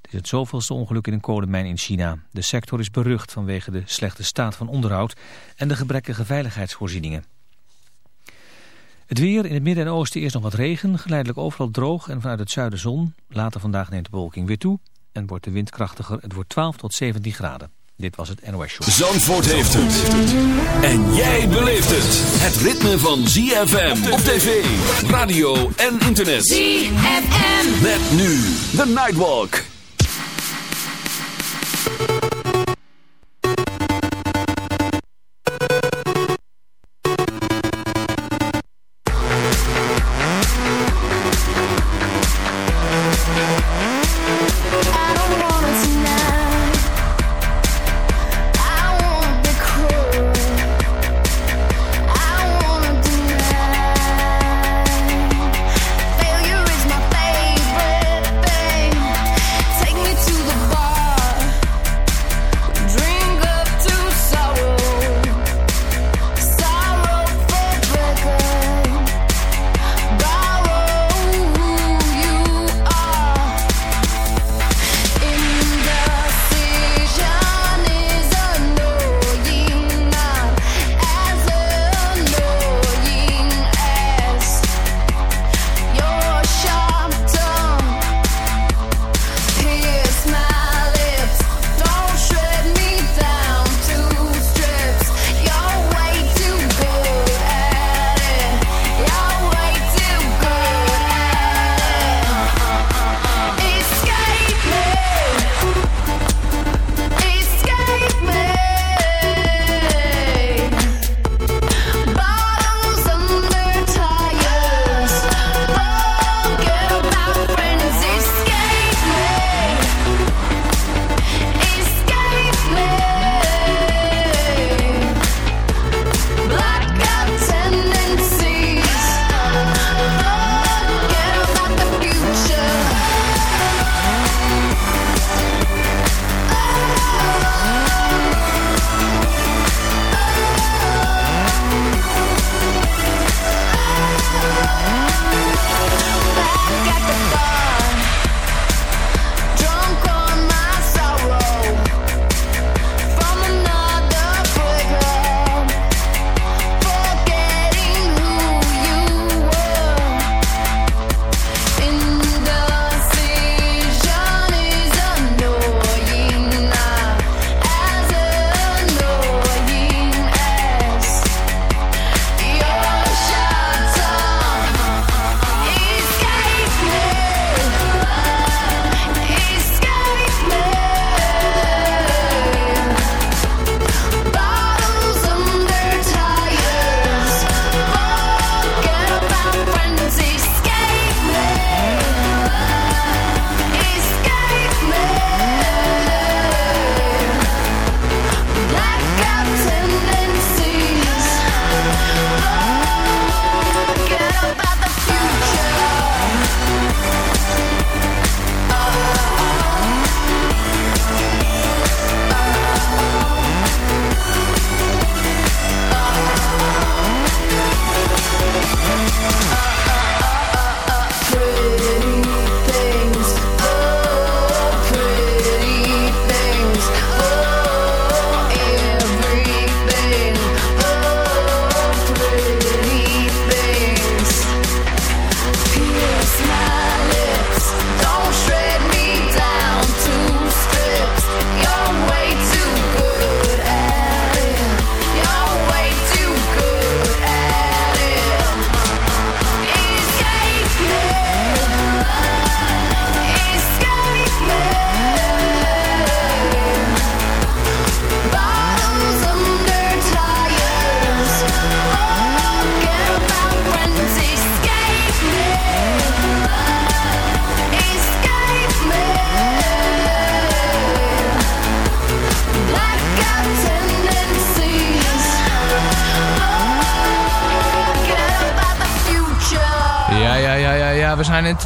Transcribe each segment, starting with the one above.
Het is het zoveelste ongeluk in een kolenmijn in China. De sector is berucht vanwege de slechte staat van onderhoud en de gebrekkige veiligheidsvoorzieningen. Het weer in het midden en oosten eerst nog wat regen, geleidelijk overal droog en vanuit het zuiden zon. Later vandaag neemt de bewolking weer toe en wordt de wind krachtiger. Het wordt 12 tot 17 graden. Dit was het NOS Show. Zandvoort heeft het. En jij beleeft het. Het ritme van ZFM op tv, radio en internet. ZFM. Met nu de Nightwalk.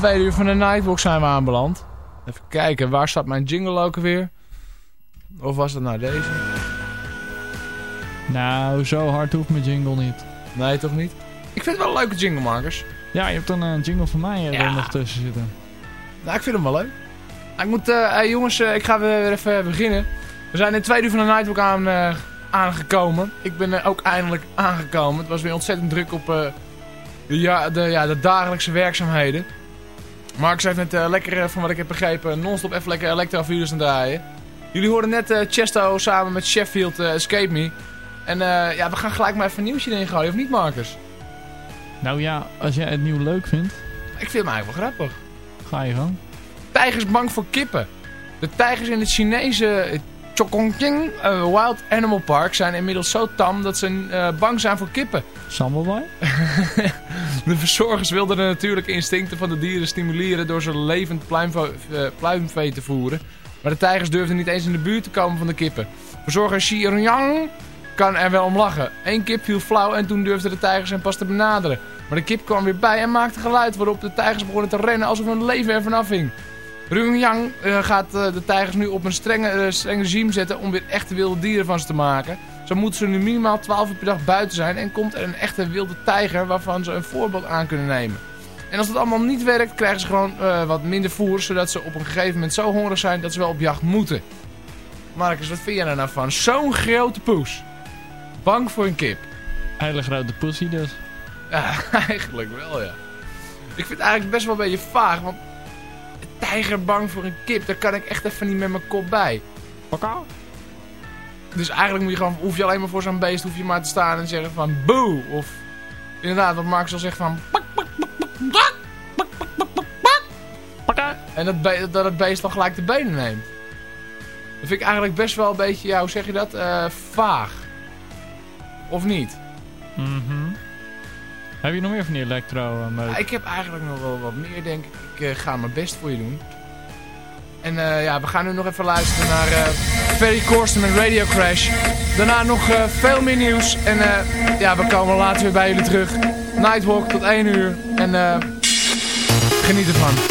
Tweede uur van de Nightwalk zijn we aanbeland. Even kijken, waar staat mijn jingle ook alweer? Of was het nou deze? Nou, zo hard hoeft mijn jingle niet. Nee, toch niet? Ik vind het wel leuke jinglemakers. Ja, je hebt dan een jingle van mij er Ja. nog tussen zitten. Nou, ik vind hem wel leuk. Ik moet, eh, hey, jongens, eh, ik ga weer even beginnen. We zijn in het tweede uur van de Nightwalk aan, eh, aangekomen. Ik ben er ook eindelijk aangekomen. Het was weer ontzettend druk op eh, de, ja, de, ja, de dagelijkse werkzaamheden. Marcus heeft net eh, lekker, eh, van wat ik heb begrepen, non-stop even lekker elektrovirus aan draaien. Jullie hoorden net eh, Chesto samen met Sheffield Escape Me. En ja, we gaan gelijk maar even een nieuwsje erin gooien, of niet Marcus? Nou ja, als jij het nieuw leuk vindt, Ik vind hem eigenlijk wel grappig. ga je gang. Tijgers bang voor kippen. De tijgers in het Chinese Chongqing eh, Wild Animal Park zijn inmiddels zo tam dat ze eh, bang zijn voor kippen. Sambalbaai? De verzorgers wilden de natuurlijke instincten van de dieren stimuleren door ze levend pluimvee, eh, pluimvee te voeren. Maar de tijgers durfden niet eens in de buurt te komen van de kippen. Verzorger Xi Ronyang kan er wel om lachen. Eén kip viel flauw en toen durfden de tijgers hem pas te benaderen. Maar de kip kwam weer bij en maakte geluid waarop de tijgers begonnen te rennen alsof hun leven ervan afhing. Ronyang eh, gaat eh, de tijgers nu op een strenge, eh, streng regime zetten om weer echte wilde dieren van ze te maken. Zo moeten ze nu minimaal 12 uur per dag buiten zijn en komt er een echte wilde tijger waarvan ze een voorbeeld aan kunnen nemen. En als dat allemaal niet werkt, krijgen ze gewoon wat minder voer, zodat ze op een gegeven moment zo hongerig zijn dat ze wel op jacht moeten. Marcus, wat vind jij er nou van? Zo'n grote poes. Bang voor een kip. Hele grote pussy dus. Ja, eigenlijk wel, ja. Ik vind het eigenlijk best wel een beetje vaag, want tijger bang voor een kip. Daar kan ik echt even niet met mijn kop bij. Paka? Dus eigenlijk moet je gewoon, hoef je alleen maar voor zo'n beest hoef je maar te staan en zeggen van boe. Of inderdaad, wat Mark zal zeggen van... En dat, dat het beest dan gelijk de benen neemt. Dat vind ik eigenlijk best wel een beetje, ja, hoe zeg je dat? Uh, vaag. Of niet? Mhm. Heb je nog meer van die elektro eh, Ja, ik heb eigenlijk nog wel wat meer, denk ik. Ik eh, ga mijn best voor je doen. En eh, ja, we gaan nu nog even luisteren naar Ferry Corsten met Radio Crash. Daarna nog veel meer nieuws. En ja, we komen later weer bij jullie terug. Nightwalk tot 1 uur. En geniet ervan.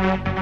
Thank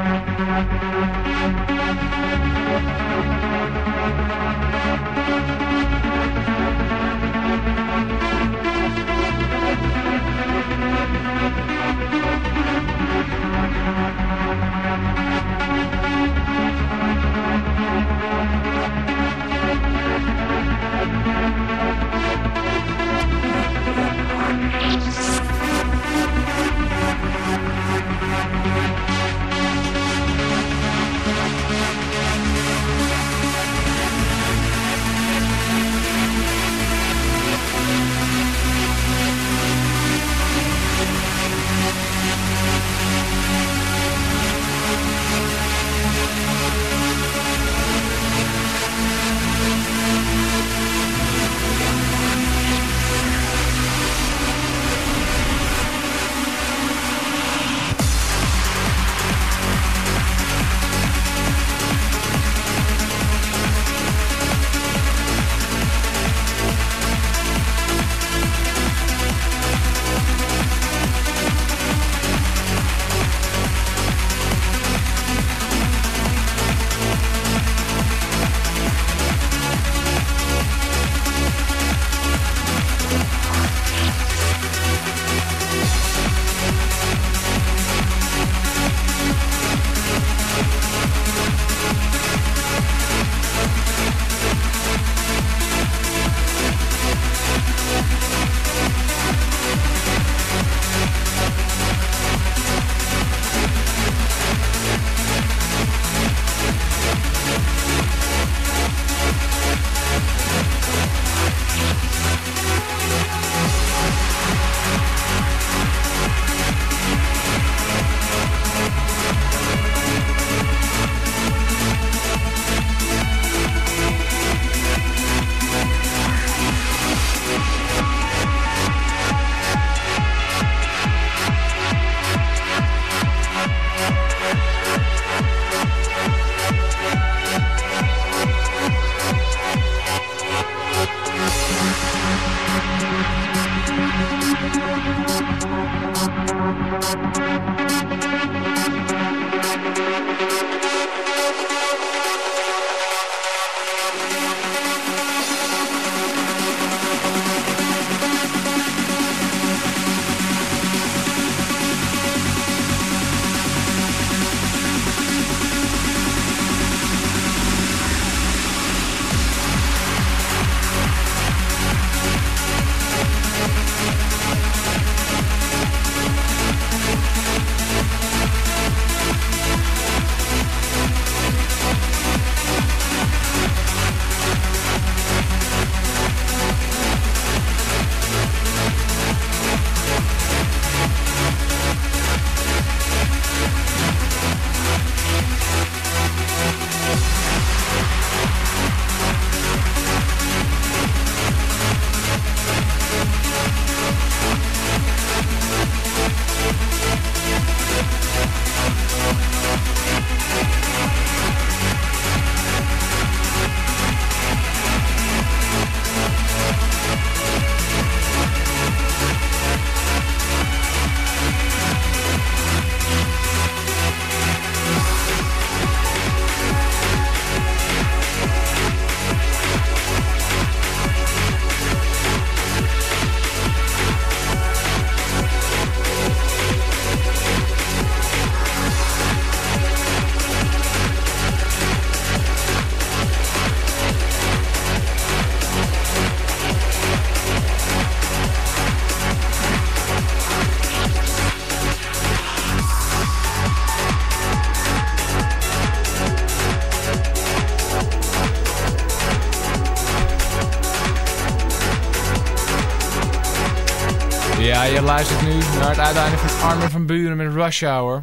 het uiteinde van Armin van Buren met Rush Hour.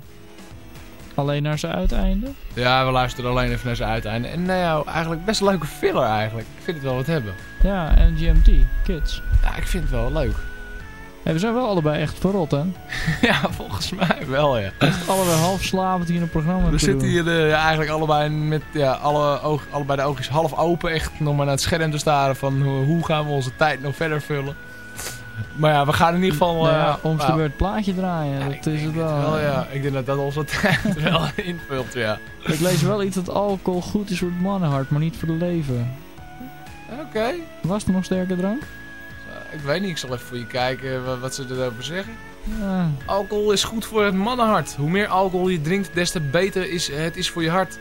Alleen naar zijn uiteinde? Ja, we luisteren alleen even naar zijn uiteinde. En nou ja, eigenlijk best een leuke filler eigenlijk. Ik vind het wel wat hebben. Ja, en GMT, Kids. Ja, ik vind het wel leuk. Hey, we zijn wel allebei echt verrot, hè? ja, volgens mij wel, ja. Allebei half slapend hier in het programma We te zitten hier eh, ja, eigenlijk allebei met ja, alle oog, allebei de oogjes half open. Echt nog maar naar het scherm te staren van hoe, hoe gaan we onze tijd nog verder vullen. Maar ja, we gaan in ieder geval... Nou ja, eh, ons de beurt plaatje draaien, ja, dat is denk het wel. wel, ja. Ik denk dat dat onze tijd wel invult, ja. Ik lees wel iets dat alcohol goed is voor het mannenhart, maar niet voor de leven. Oké. Was er nog sterke drank? Eh, ik weet niet, ik zal even voor je kijken wat, wat ze erover zeggen. Ja. Alcohol is goed voor het mannenhart. Hoe meer alcohol je drinkt, des te beter is het is voor je hart.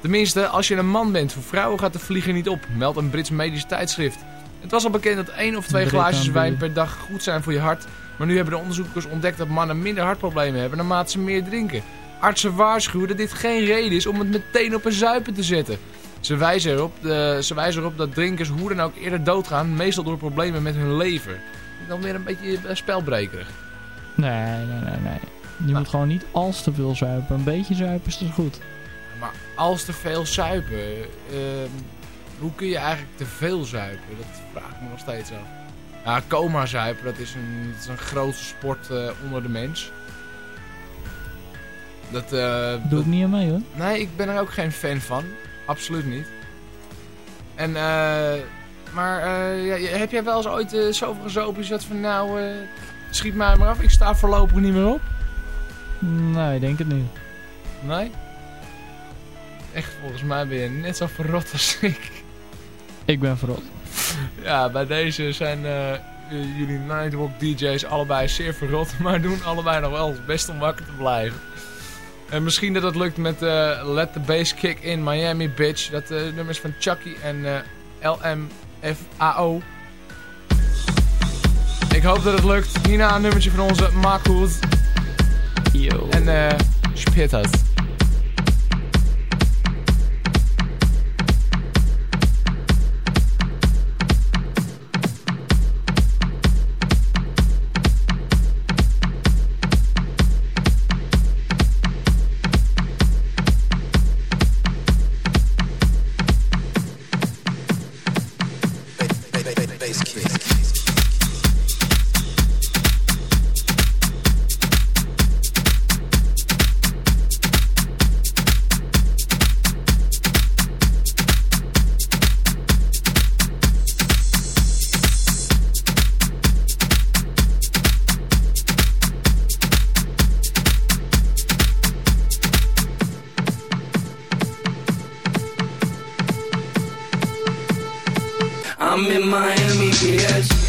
Tenminste, als je een man bent. Voor vrouwen gaat de vlieger niet op, meldt een Brits medisch tijdschrift. Het was al bekend dat één of twee glaasjes wijn per dag goed zijn voor je hart. Maar nu hebben de onderzoekers ontdekt dat mannen minder hartproblemen hebben naarmate ze meer drinken. Artsen waarschuwen dat dit geen reden is om het meteen op een zuipen te zetten. Ze wijzen erop, eh, ze wijzen erop dat drinkers hoe dan ook eerder doodgaan, meestal door problemen met hun lever. Dan weer een beetje eh, spelbrekerig. Nee, nee, nee, nee. Je Nou. moet gewoon niet als te veel zuipen. Een beetje zuipen is dus goed. Maar als te veel zuipen, ehm, hoe kun je eigenlijk te veel zuipen? Dat vraag ik me nog steeds af. Ja, coma zuipen, dat is een, dat is een grootste sport eh, onder de mens. Dat, eh, Doe dat- ik niet aan mee hoor. nee, ik ben er ook geen fan van. Absoluut niet. En, eh, maar eh, ja, heb jij wel eens ooit eh, zoveel gezopen je zat van nou, schiet mij maar af, ik sta voorlopig niet meer op? Nee, ik denk het niet. Nee? Echt, volgens mij ben je net zo verrot als ik. Ik ben verrot. Ja, bij deze zijn eh, jullie Nightwalk DJ's allebei zeer verrot, maar doen allebei nog wel best om wakker te blijven. En misschien dat het lukt met eh, Let the Bass Kick in Miami Bitch. Dat eh nummer is van Chucky en LMFAO. Ik hoop dat het lukt. Hierna een nummertje van onze Hood Yo. en eh Spittas. I'm in Miami, bitch.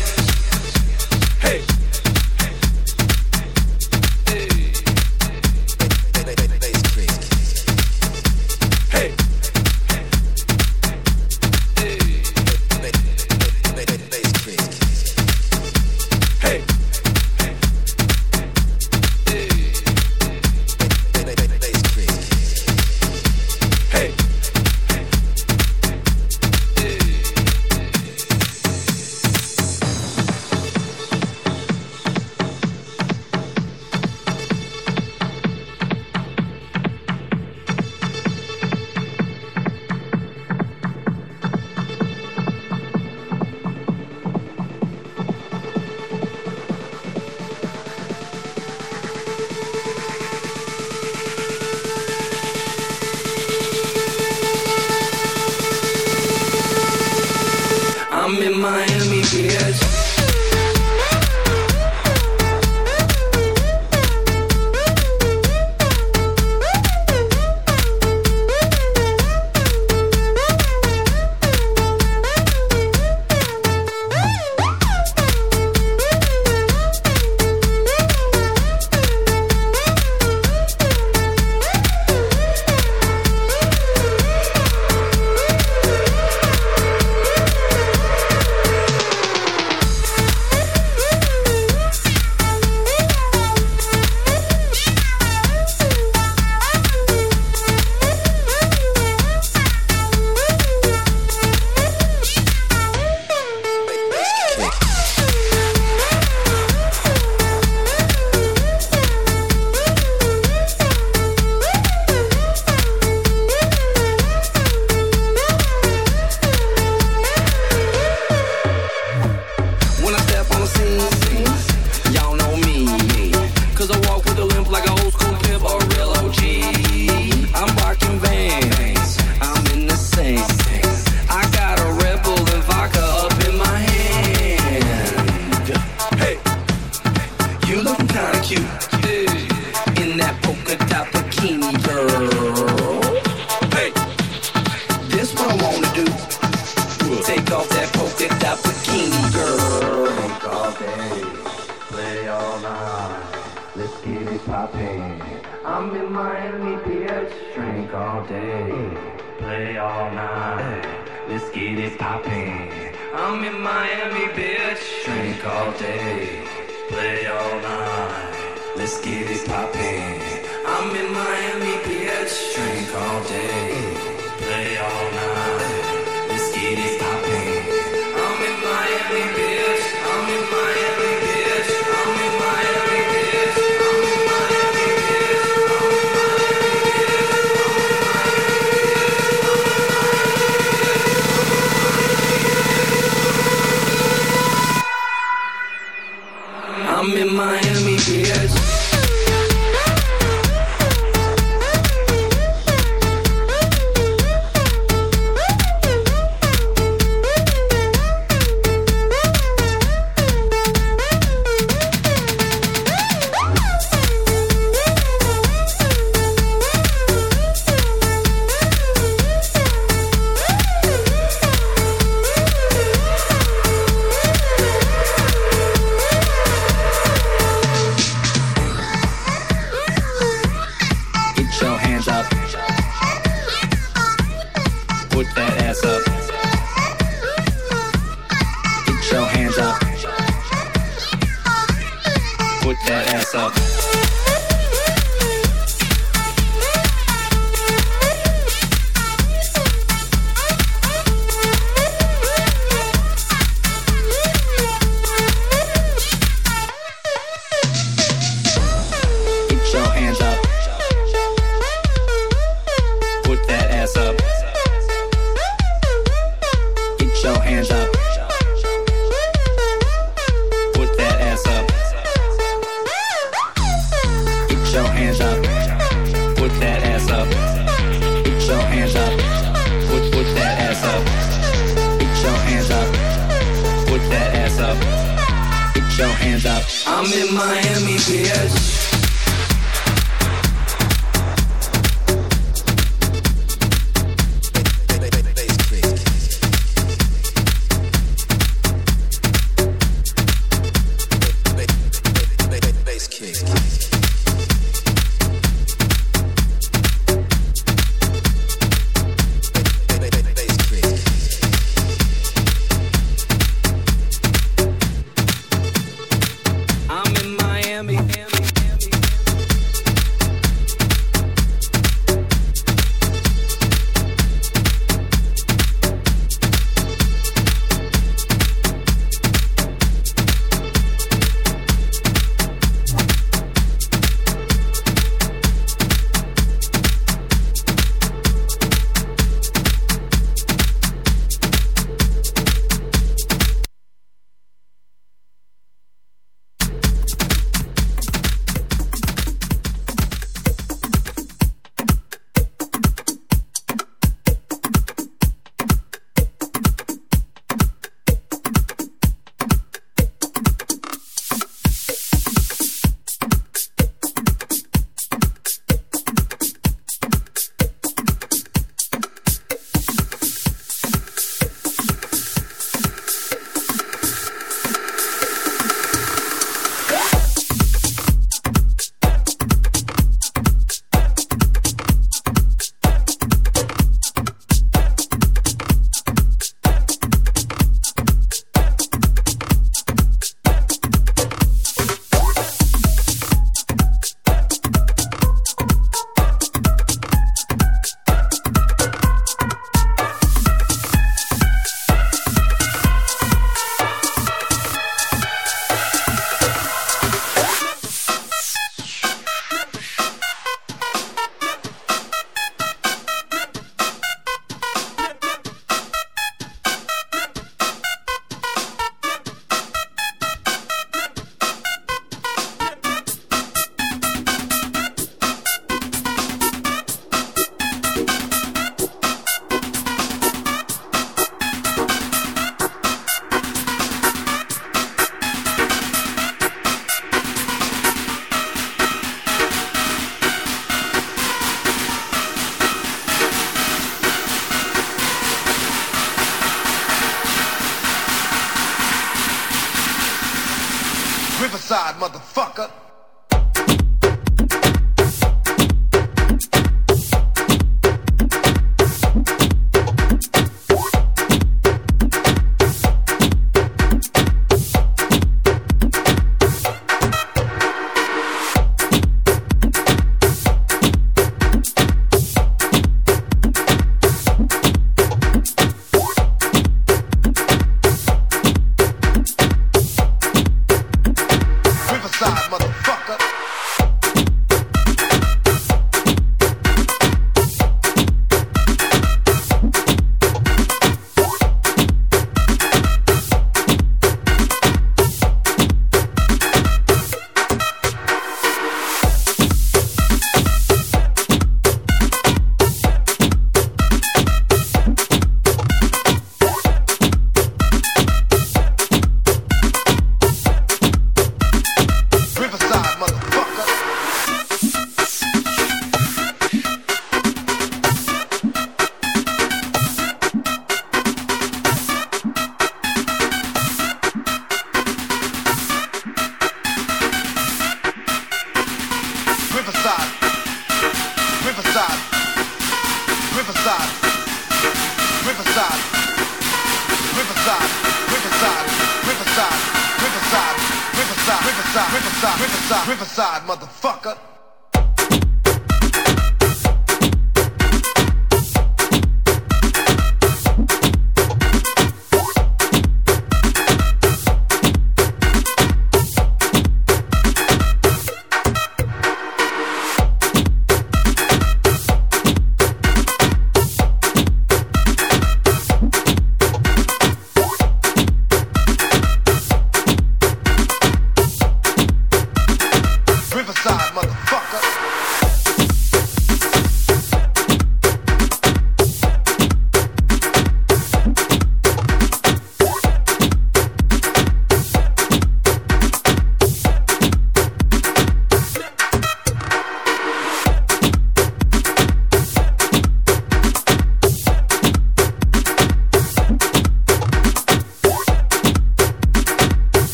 side, motherfucker.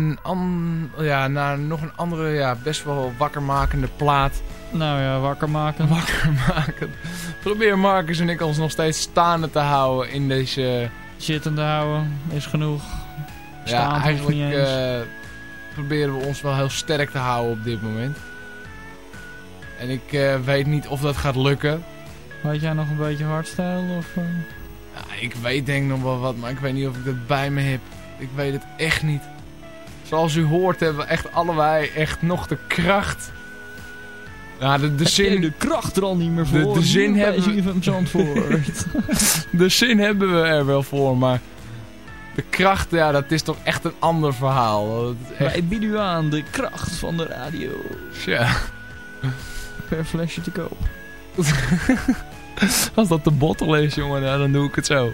Een, an, ja, na nog een andere, ja, best wel wakkermakende plaat. Nou ja, wakker maken. Wakker maken. Probeer Marcus en ik ons nog steeds staande te houden in deze... Zittende houden is genoeg. Ja, eigenlijk niet eens. eh, proberen we ons wel heel sterk te houden op dit moment. En ik eh, weet niet of dat gaat lukken. Weet jij nog een beetje hardstyle? Of, eh? Ja, ik weet denk nog wel wat, maar ik weet niet of ik dat bij me heb. Ik weet het echt niet. Zoals u hoort hebben we echt allebei echt nog de kracht. Ja, de, de jij zin, de kracht er al niet meer de- voor. de zin hebben we- de zin hebben we er wel voor, maar de kracht, ja, dat is toch echt een ander verhaal. Echt, Wij bieden u aan de kracht van de radio. ja. Per flesje te koop. Als dat de bottle is, jongen, nou, dan doe ik het zo.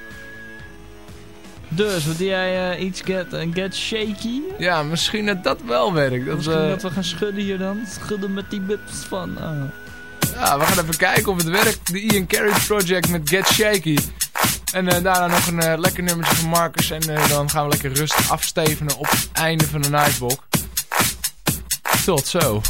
Dus, wat doe jij eh, iets get, eh, get shaky? Ja, misschien dat dat wel werkt. Dat, Misschien eh, dat we gaan schudden hier dan. Schudden met die bips van... Ja, we gaan even kijken of het werkt. De Ian Carey Project met Get Shaky. En daarna nog een lekker nummertje van Marcus. En dan gaan we lekker rustig afstevenen op het einde van de Nightwalk. Tot zo.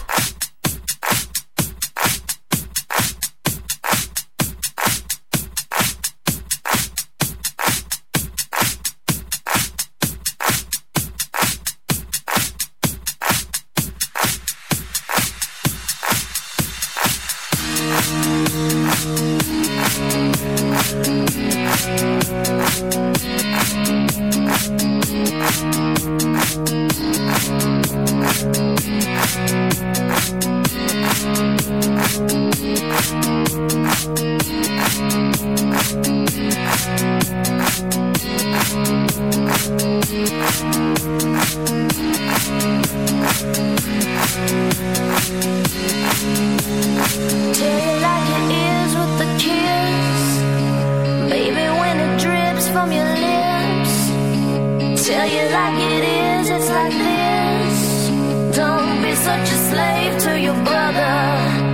Take like it is with the kiss. Baby, when it drips from your lips. Tell you like it is, it's like this. Don't be such a slave to your brother.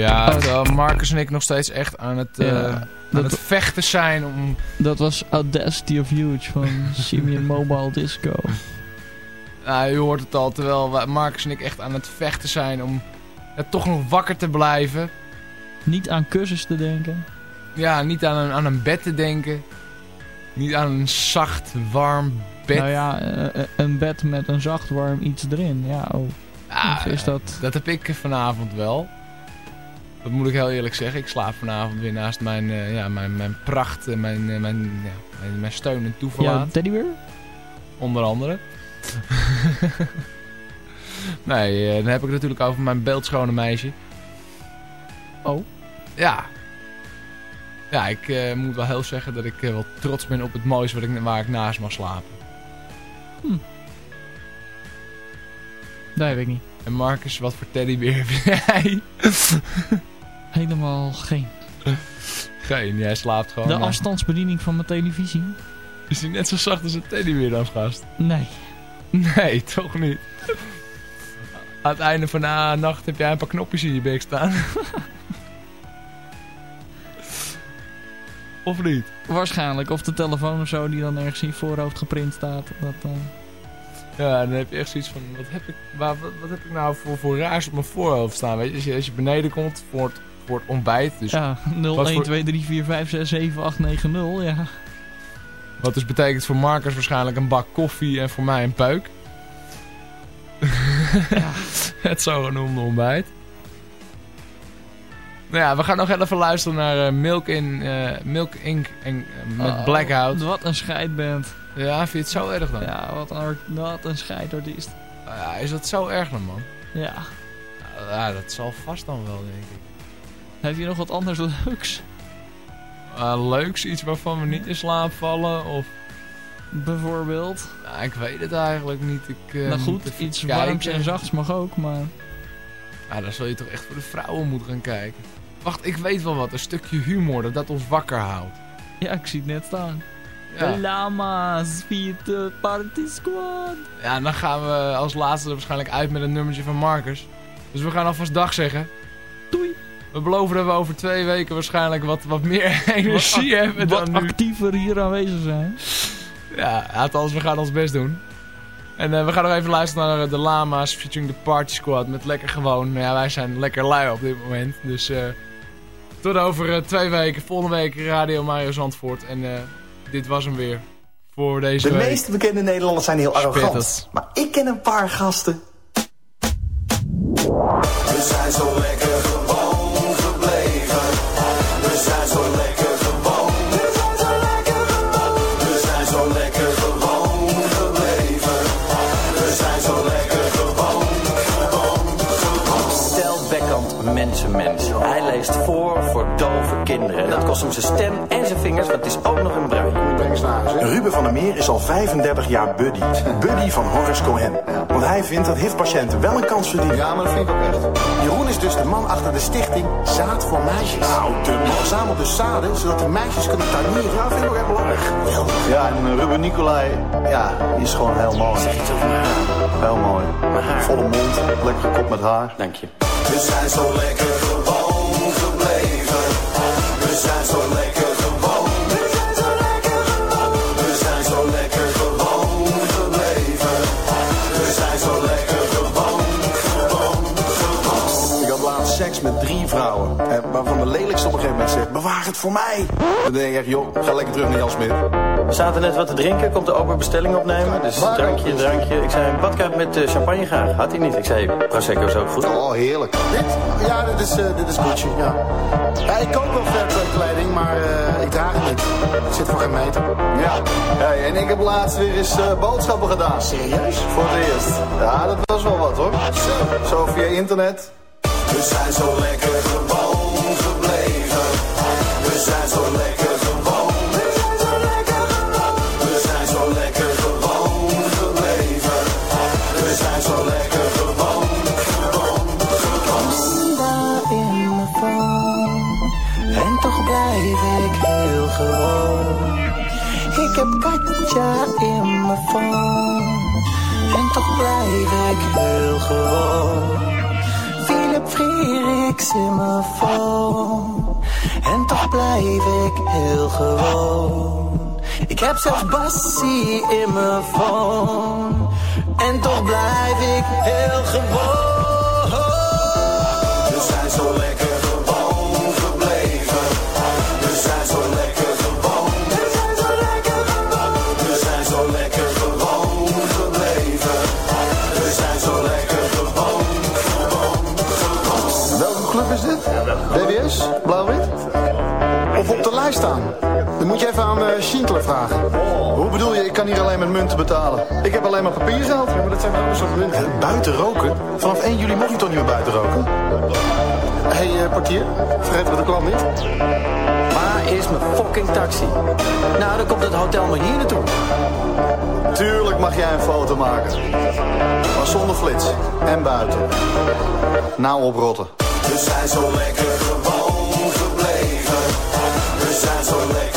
Ja, terwijl Marcus en ik nog steeds echt aan het, eh, Ja, aan dat- het vechten zijn om... Dat was Audacity of Huge van Simeon Mobile Disco. Nou, u hoort het al, terwijl wij- Marcus en ik echt aan het vechten zijn om ja, toch nog wakker te blijven. Niet aan kussens te denken. Ja, niet aan een, aan een bed te denken. Niet aan een zacht, warm bed. Nou ja, eh, eh, een bed met een zacht warm iets erin. Ja, oh. Ah, is dat... Dat heb ik vanavond wel. Dat moet ik heel eerlijk zeggen. Ik slaap vanavond weer naast mijn, eh, ja, mijn, mijn pracht, en mijn, eh, mijn, ja, mijn, mijn steun en Ja, toeverlaat. teddybeer? Onder andere. nee, eh, dan heb ik het natuurlijk over mijn beeldschone meisje. Oh. Ja. Ja, ik moet wel heel zeggen dat ik wel trots ben op het mooiste wat ik, waar ik naast mag slapen. Dat heb ik niet. En Marcus, wat voor teddybeer heb jij? Helemaal geen. Geen, jij slaapt gewoon. De afstandsbediening van mijn televisie? Is die net zo zacht als een teddybeer als gast? Nee. Nee, toch niet. Aan het einde van de nacht heb jij een paar knopjes in je bek staan. of niet? Waarschijnlijk. Of de telefoon of zo die dan ergens in je voorhoofd geprint staat. Dat, eh, Ja, dan heb je echt zoiets van, wat heb ik, waar, wat, wat heb ik nou voor, voor raars op mijn voorhoofd staan? Weet je, als je, als je beneden komt voor het, het ontbijt, dus ja, 0, Wat 1, voor- 2, 3, 4, 5, 6, 7, 8, 9, 0. Ja. wat dus betekent voor Marcus waarschijnlijk een bak koffie en voor mij een peuk. het zogenoemde ontbijt. Nou ja, we gaan nog even luisteren naar eh, Milk, in, eh, Milk Inc. En, eh, met Oh, Blackout. Wat een scheidband. Ja, vind je het zo erg dan? Ja, wat een, wat een scheidartiest. Ja, is dat zo erg dan, man? Ja. Ja, dat zal vast dan wel, denk ik. Heb je nog wat anders leuks? Uh, leuks, iets waarvan we niet in slaap vallen, of... Bijvoorbeeld. Nou, ik weet het eigenlijk niet. Ik, eh, nou goed, iets kijken. warms en zachts mag ook, maar... Ja, dan zul je toch echt voor de vrouwen moeten gaan kijken. Wacht, ik weet wel wat. Een stukje humor dat, dat ons wakker houdt. Ja, ik zie het net staan. Ja. De lama's, Fiat Party Squad. ja, en dan gaan we als laatste er waarschijnlijk uit met een nummertje van Marcus. Dus we gaan alvast dag zeggen. Doei. We beloven dat we over twee weken waarschijnlijk wat, wat meer energie hebben Wat dan nu. actiever hier aanwezig zijn. Ja, althans, we gaan ons best doen. En eh, we gaan nog even luisteren naar de Lama's featuring de Party Squad met lekker gewoon. Nou ja, wij zijn lekker lui op dit moment. Dus eh, tot over eh, twee weken. Volgende week Radio Mario Zandvoort. En eh, dit was hem weer voor deze De week. meeste bekende Nederlanders zijn heel arrogant. Maar ik ken een paar gasten. We zijn zo lekker Hij leest voor voor dove kinderen. Dat kost hem zijn stem en zijn vingers, want het is ook nog een Ruben van der Meer is al 35 jaar buddy. Buddy van Horace Cohen. Want hij vindt dat HIV-patiënten wel een kans verdienen. Ja, maar dat vind ik ook echt. Jeroen is dus de man achter de stichting Zaad voor Meisjes. Nou, de man verzamelt dus zaden, zodat de meisjes kunnen tuinieren. Ja, dat vind ik ook echt belangrijk. Ja, en Ruben Nicolai, ja, die is gewoon heel mooi. Zeg iets over. Heel mooi. Volle mond, lekker gekopt met haar. Dank je. We zijn zo lekker gewoon gebleven. We zijn zo lekker bewaar het voor mij. Dan denk ik echt, joh, ga lekker terug naar Jan Smit. We zaten net wat te drinken, komt er ook weer bestelling opnemen. Dus drankje, drankje. Ik zei, een badkuip met eh, champagne graag. Had hij niet. Ik zei, Prosecco is ook goed. Oh, heerlijk. Dit? Ja, dit is, eh, dit is Gucci, ja. ja. Ik koop wel fairtrade kleding, maar eh, ik draag het niet. Ik zit voor geen meter. Ja, hey, en ik heb laatst weer eens eh, boodschappen gedaan. Serieus? Voor het eerst. Ja, dat was wel wat hoor. Zo, zo via internet. We zijn zo lekker gewoon ik heel gewoon. Ik toch blijf ik heel gewoon. Ik heel gewoon. Ik heb zelfs Bassie in mijn phone. En toch blijf ik heel gewoon. We zijn zo lekker gewoon gebleven. We zijn zo lekker gewoon. We zijn zo lekker gewoon. We zijn zo lekker gewoon gebleven. We zijn zo lekker gewoon. Welke club is dit? BBS? Blauw-wit? Op de lijst staan? Dan moet je even aan eh Schindler vragen. Hoe bedoel je, ik kan hier alleen met munten betalen? Ik heb alleen maar papiergeld. Ja, maar dat zijn wel soort munten. buiten roken? Vanaf 1 juli mag je toch niet meer buiten roken? Hé, hey, eh, portier, vergeten we de klant niet? Waar is mijn fucking taxi? Nou, dan komt het hotel maar hier naartoe. Tuurlijk mag jij een foto maken. Maar zonder flits. En buiten. Nou oprotten. We zijn zo lekker gewoon. We zijn zo